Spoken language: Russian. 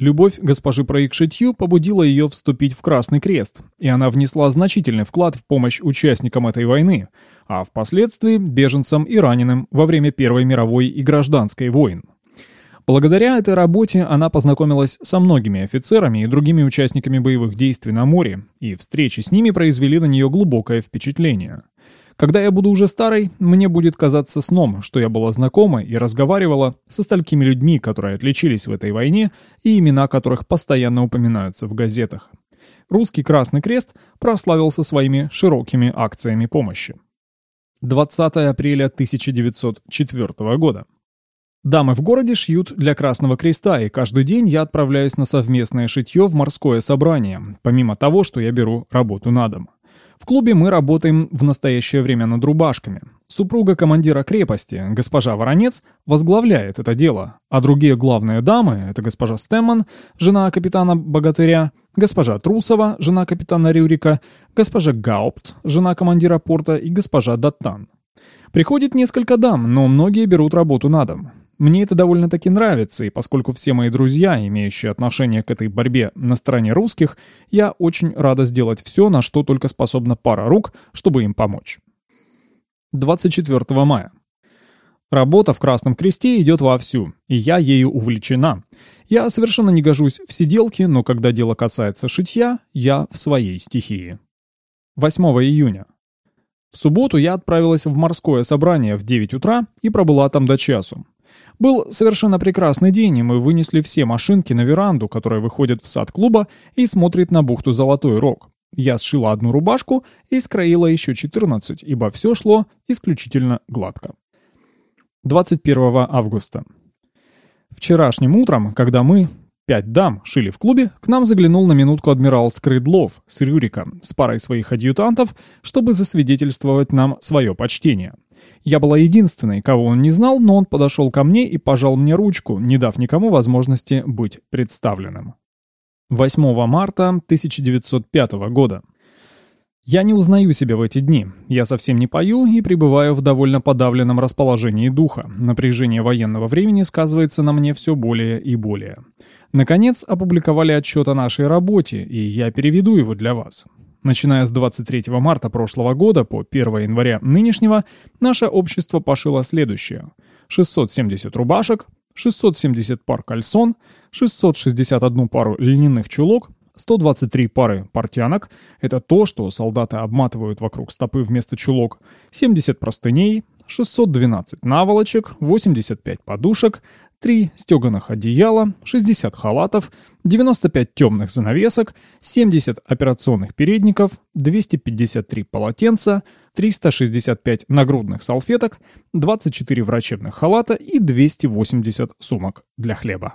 Любовь госпожи Проик шитью побудила ее вступить в Красный Крест, и она внесла значительный вклад в помощь участникам этой войны, а впоследствии беженцам и раненым во время Первой мировой и гражданской войн. Благодаря этой работе она познакомилась со многими офицерами и другими участниками боевых действий на море, и встречи с ними произвели на нее глубокое впечатление. Когда я буду уже старой, мне будет казаться сном, что я была знакома и разговаривала со столькими людьми, которые отличились в этой войне и имена которых постоянно упоминаются в газетах. Русский Красный Крест прославился своими широкими акциями помощи. 20 апреля 1904 года. Дамы в городе шьют для Красного Креста, и каждый день я отправляюсь на совместное шитье в морское собрание, помимо того, что я беру работу на дом. В клубе мы работаем в настоящее время над рубашками. Супруга командира крепости, госпожа Воронец, возглавляет это дело, а другие главные дамы — это госпожа Стэмман, жена капитана Богатыря, госпожа Трусова, жена капитана Рюрика, госпожа Гаупт, жена командира порта и госпожа Даттан. Приходит несколько дам, но многие берут работу на дом. Мне это довольно-таки нравится, и поскольку все мои друзья, имеющие отношение к этой борьбе на стороне русских, я очень рада сделать все, на что только способна пара рук, чтобы им помочь. 24 мая. Работа в Красном Кресте идет вовсю, и я ею увлечена. Я совершенно не гожусь в сиделке, но когда дело касается шитья, я в своей стихии. 8 июня. В субботу я отправилась в морское собрание в 9 утра и пробыла там до часу. Был совершенно прекрасный день, и мы вынесли все машинки на веранду, которая выходит в сад клуба и смотрит на бухту Золотой Рог. Я сшила одну рубашку и скроила еще 14, ибо все шло исключительно гладко. 21 августа. Вчерашним утром, когда мы, пять дам, шили в клубе, к нам заглянул на минутку адмирал Скрыдлов с Рюрика с парой своих адъютантов, чтобы засвидетельствовать нам свое почтение. Я была единственной, кого он не знал, но он подошел ко мне и пожал мне ручку, не дав никому возможности быть представленным. 8 марта 1905 года. Я не узнаю себя в эти дни. Я совсем не пою и пребываю в довольно подавленном расположении духа. Напряжение военного времени сказывается на мне все более и более. Наконец, опубликовали отчет о нашей работе, и я переведу его для вас. Начиная с 23 марта прошлого года по 1 января нынешнего, наше общество пошило следующее. 670 рубашек, 670 пар кальсон, 661 пару льняных чулок, 123 пары портянок – это то, что солдаты обматывают вокруг стопы вместо чулок, 70 простыней, 612 наволочек, 85 подушек, 3 стеганых одеяла, 60 халатов, 95 темных занавесок, 70 операционных передников, 253 полотенца, 365 нагрудных салфеток, 24 врачебных халата и 280 сумок для хлеба.